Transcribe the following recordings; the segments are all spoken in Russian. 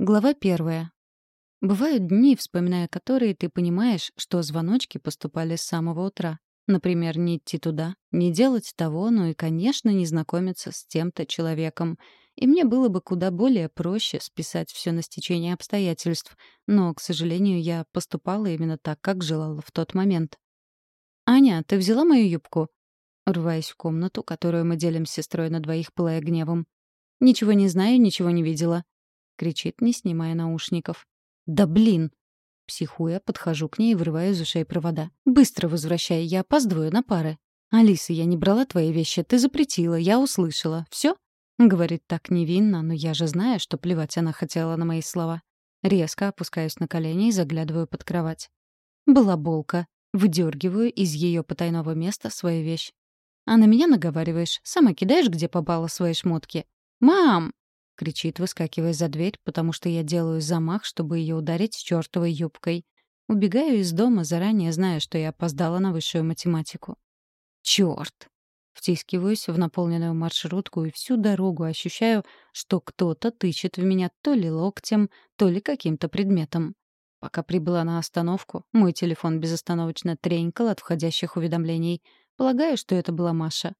Глава первая. Бывают дни, вспоминая которые, ты понимаешь, что звоночки поступали с самого утра. Например, не идти туда, не делать того, ну и, конечно, не знакомиться с тем-то человеком. И мне было бы куда более проще списать все на стечение обстоятельств, но, к сожалению, я поступала именно так, как желала в тот момент. «Аня, ты взяла мою юбку?» Рваясь в комнату, которую мы делим с сестрой на двоих, пылая гневом. «Ничего не знаю, ничего не видела кричит, не снимая наушников. «Да блин!» Психуя, подхожу к ней и вырываю из ушей провода. «Быстро возвращай, я опаздываю на пары». «Алиса, я не брала твои вещи, ты запретила, я услышала. Все? Говорит так невинно, но я же знаю, что плевать она хотела на мои слова. Резко опускаюсь на колени и заглядываю под кровать. Балаболка. Выдергиваю из ее потайного места свою вещь. А на меня наговариваешь, сама кидаешь, где попало свои шмотки. «Мам!» Кричит, выскакивая за дверь, потому что я делаю замах, чтобы ее ударить чертовой юбкой. Убегаю из дома, заранее зная, что я опоздала на высшую математику. Черт! Втискиваюсь в наполненную маршрутку и всю дорогу ощущаю, что кто-то тычет в меня то ли локтем, то ли каким-то предметом. Пока прибыла на остановку, мой телефон безостановочно тренькал от входящих уведомлений. Полагаю, что это была Маша.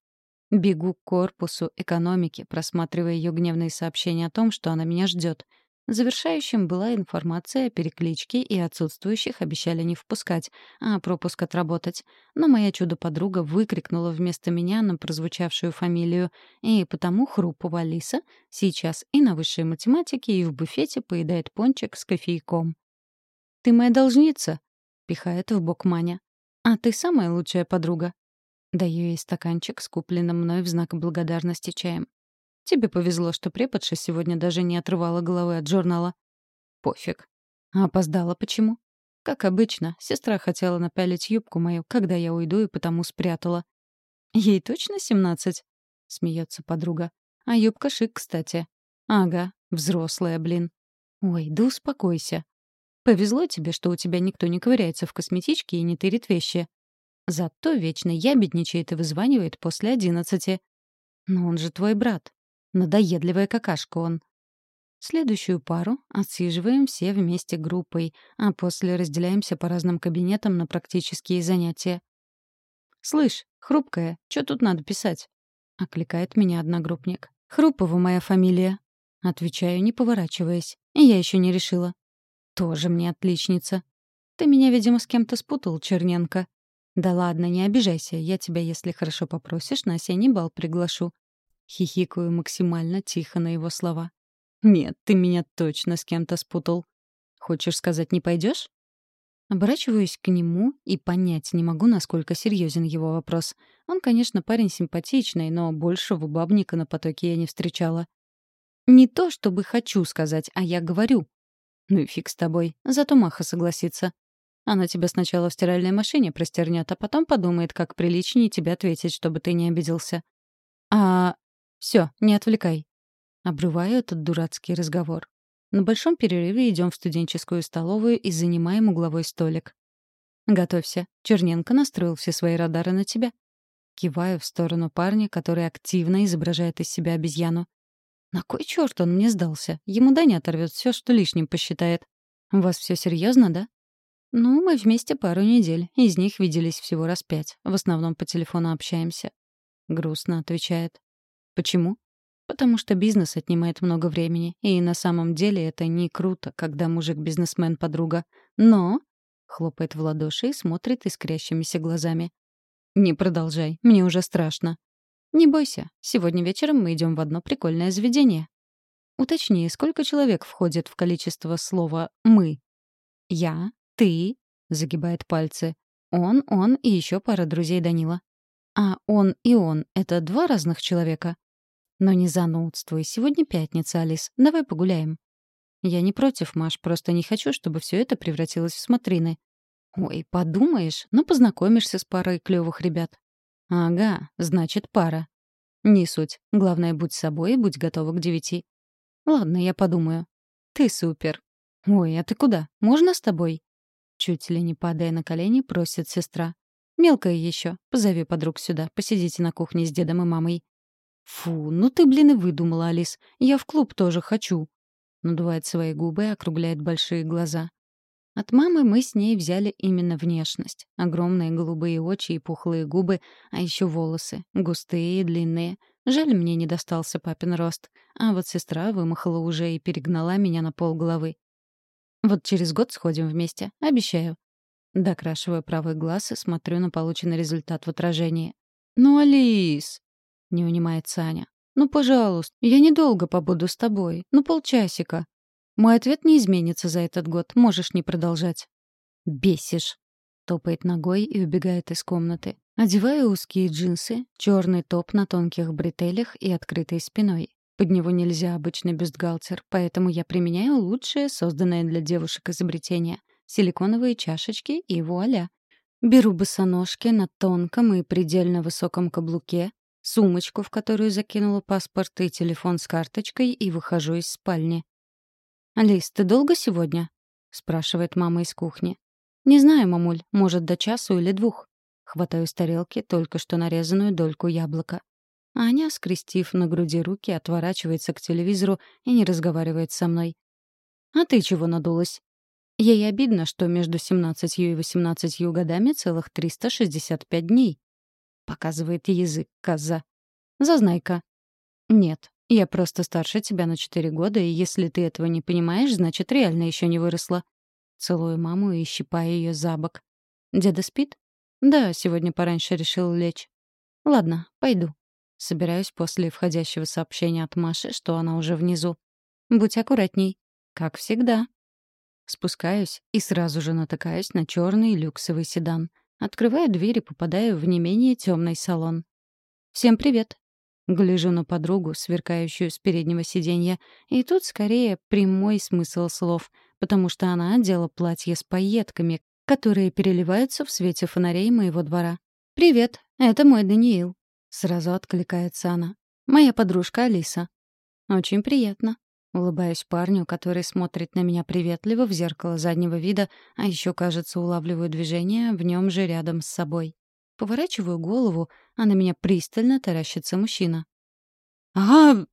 Бегу к корпусу экономики, просматривая ее гневные сообщения о том, что она меня ждет. Завершающим была информация о перекличке, и отсутствующих обещали не впускать, а пропуск отработать. Но моя чудо-подруга выкрикнула вместо меня на прозвучавшую фамилию, и потому Хрупова Алиса сейчас и на высшей математике, и в буфете поедает пончик с кофейком. «Ты моя должница?» — пихает в бок Маня. «А ты самая лучшая подруга», Даю ей стаканчик с купленным мной в знак благодарности чаем. Тебе повезло, что преподша сегодня даже не отрывала головы от журнала. Пофиг. А опоздала почему? Как обычно, сестра хотела напялить юбку мою, когда я уйду, и потому спрятала. Ей точно семнадцать? Смеется подруга. А юбка шик, кстати. Ага, взрослая, блин. Ой, да успокойся. Повезло тебе, что у тебя никто не ковыряется в косметичке и не тырит вещи. Зато вечно ябедничает и вызванивает после одиннадцати. Но он же твой брат. Надоедливая какашка он. Следующую пару отсиживаем все вместе группой, а после разделяемся по разным кабинетам на практические занятия. «Слышь, хрупкая, что тут надо писать?» — окликает меня одногруппник. «Хрупова моя фамилия». Отвечаю, не поворачиваясь. Я еще не решила. «Тоже мне отличница. Ты меня, видимо, с кем-то спутал, Черненко». «Да ладно, не обижайся. Я тебя, если хорошо попросишь, на осенний бал приглашу». Хихикаю максимально тихо на его слова. «Нет, ты меня точно с кем-то спутал. Хочешь сказать, не пойдешь? Оборачиваюсь к нему и понять не могу, насколько серьезен его вопрос. Он, конечно, парень симпатичный, но большего бабника на потоке я не встречала. Не то, чтобы хочу сказать, а я говорю. Ну и фиг с тобой, зато Маха согласится. Она тебя сначала в стиральной машине простернет, а потом подумает, как приличнее тебе ответить, чтобы ты не обиделся. А... все, не отвлекай. Обрываю этот дурацкий разговор. На большом перерыве идем в студенческую столовую и занимаем угловой столик. «Готовься. Черненко настроил все свои радары на тебя». Киваю в сторону парня, который активно изображает из себя обезьяну. «На кой черт он мне сдался? Ему Даня оторвет все, что лишним посчитает. У вас все серьезно, да?» «Ну, мы вместе пару недель. Из них виделись всего раз пять. В основном по телефону общаемся». Грустно отвечает. «Почему?» «Потому что бизнес отнимает много времени. И на самом деле это не круто, когда мужик-бизнесмен подруга. Но...» Хлопает в ладоши и смотрит искрящимися глазами. «Не продолжай. Мне уже страшно». «Не бойся. Сегодня вечером мы идем в одно прикольное заведение». Уточни, сколько человек входит в количество слова «мы»? Я, «Ты?» — загибает пальцы. «Он, он и еще пара друзей Данила». «А он и он — это два разных человека?» «Но не занудствуй. Сегодня пятница, Алис. Давай погуляем». «Я не против, Маш, просто не хочу, чтобы все это превратилось в смотрины». «Ой, подумаешь, ну познакомишься с парой клевых ребят». «Ага, значит, пара». «Не суть. Главное, будь собой и будь готова к девяти». «Ладно, я подумаю». «Ты супер». «Ой, а ты куда? Можно с тобой?» Чуть ли не падая на колени, просит сестра. «Мелкая еще. Позови подруг сюда. Посидите на кухне с дедом и мамой». «Фу, ну ты, блин, и выдумала, Алис. Я в клуб тоже хочу». надувает свои губы и округляет большие глаза. От мамы мы с ней взяли именно внешность. Огромные голубые очи и пухлые губы, а еще волосы, густые и длинные. Жаль, мне не достался папин рост. А вот сестра вымахала уже и перегнала меня на пол головы. Вот через год сходим вместе, обещаю. Докрашиваю правый глаз и смотрю на полученный результат в отражении. «Ну, Алис!» — не унимается Аня. «Ну, пожалуйста, я недолго побуду с тобой. Ну, полчасика. Мой ответ не изменится за этот год. Можешь не продолжать». «Бесишь!» — топает ногой и убегает из комнаты. Одеваю узкие джинсы, черный топ на тонких бретелях и открытой спиной. Под него нельзя обычный бюстгальтер, поэтому я применяю лучшее, созданное для девушек изобретение — силиконовые чашечки и вуаля. Беру босоножки на тонком и предельно высоком каблуке, сумочку, в которую закинула паспорт и телефон с карточкой, и выхожу из спальни. «Алис, ты долго сегодня?» — спрашивает мама из кухни. «Не знаю, мамуль, может, до часу или двух». Хватаю с тарелки только что нарезанную дольку яблока. Аня, скрестив на груди руки, отворачивается к телевизору и не разговаривает со мной. «А ты чего надулась?» Ей обидно, что между 17 и 18 годами целых 365 дней. Показывает язык коза. Зазнайка. Нет, я просто старше тебя на 4 года, и если ты этого не понимаешь, значит, реально еще не выросла. Целую маму и щипаю ее за бок. Деда спит? Да, сегодня пораньше решил лечь. Ладно, пойду. Собираюсь после входящего сообщения от Маши, что она уже внизу. Будь аккуратней. Как всегда. Спускаюсь и сразу же натыкаюсь на черный люксовый седан. Открываю дверь и попадаю в не менее темный салон. «Всем привет!» Гляжу на подругу, сверкающую с переднего сиденья, и тут скорее прямой смысл слов, потому что она одела платье с пайетками, которые переливаются в свете фонарей моего двора. «Привет, это мой Даниил», — сразу откликается она. «Моя подружка Алиса». «Очень приятно», Улыбаюсь парню, который смотрит на меня приветливо в зеркало заднего вида, а еще, кажется, улавливаю движение в нем же рядом с собой. Поворачиваю голову, а на меня пристально таращится мужчина. «Ага!»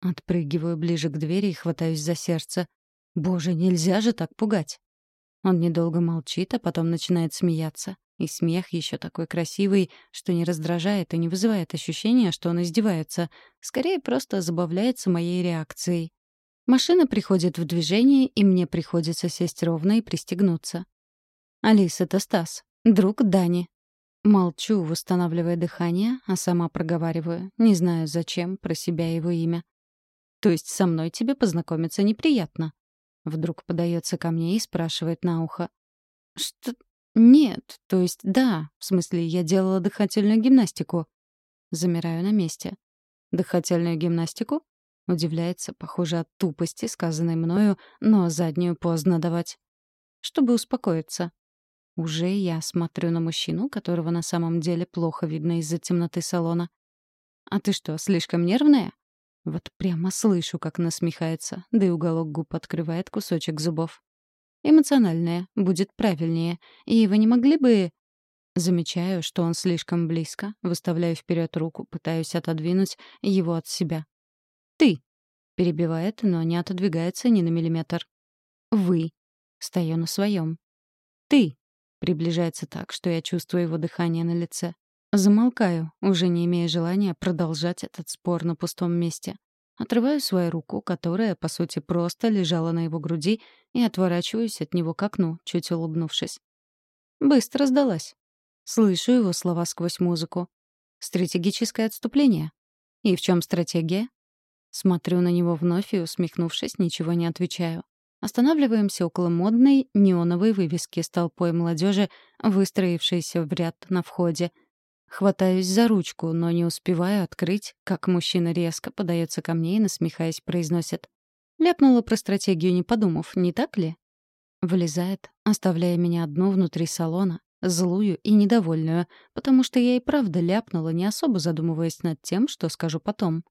Отпрыгиваю ближе к двери и хватаюсь за сердце. «Боже, нельзя же так пугать!» Он недолго молчит, а потом начинает смеяться. И смех еще такой красивый, что не раздражает и не вызывает ощущения, что он издевается. Скорее, просто забавляется моей реакцией. Машина приходит в движение, и мне приходится сесть ровно и пристегнуться. «Алис, это Стас. Друг Дани». Молчу, восстанавливая дыхание, а сама проговариваю. Не знаю, зачем, про себя его имя. «То есть со мной тебе познакомиться неприятно?» Вдруг подается ко мне и спрашивает на ухо. «Что? Нет, то есть да. В смысле, я делала дыхательную гимнастику». Замираю на месте. «Дыхательную гимнастику?» Удивляется, похоже, от тупости, сказанной мною, но заднюю поздно давать. Чтобы успокоиться. Уже я смотрю на мужчину, которого на самом деле плохо видно из-за темноты салона. «А ты что, слишком нервная?» Вот прямо слышу, как насмехается, да и уголок губ открывает кусочек зубов. «Эмоциональная, будет правильнее. И вы не могли бы...» Замечаю, что он слишком близко, выставляю вперед руку, пытаюсь отодвинуть его от себя. «Ты!» — перебивает, но не отодвигается ни на миллиметр. «Вы!» — стою на своем. «Ты!» — приближается так, что я чувствую его дыхание на лице. Замолкаю, уже не имея желания продолжать этот спор на пустом месте. Отрываю свою руку, которая, по сути, просто лежала на его груди, и отворачиваюсь от него к окну, чуть улыбнувшись. Быстро сдалась. Слышу его слова сквозь музыку. Стратегическое отступление. И в чем стратегия? Смотрю на него вновь и, усмехнувшись, ничего не отвечаю. Останавливаемся около модной неоновой вывески с толпой молодежи, выстроившейся в ряд на входе. Хватаюсь за ручку, но не успеваю открыть, как мужчина резко подается ко мне и, насмехаясь, произносит. Ляпнула про стратегию, не подумав, не так ли? Влезает, оставляя меня одну внутри салона, злую и недовольную, потому что я и правда ляпнула, не особо задумываясь над тем, что скажу потом.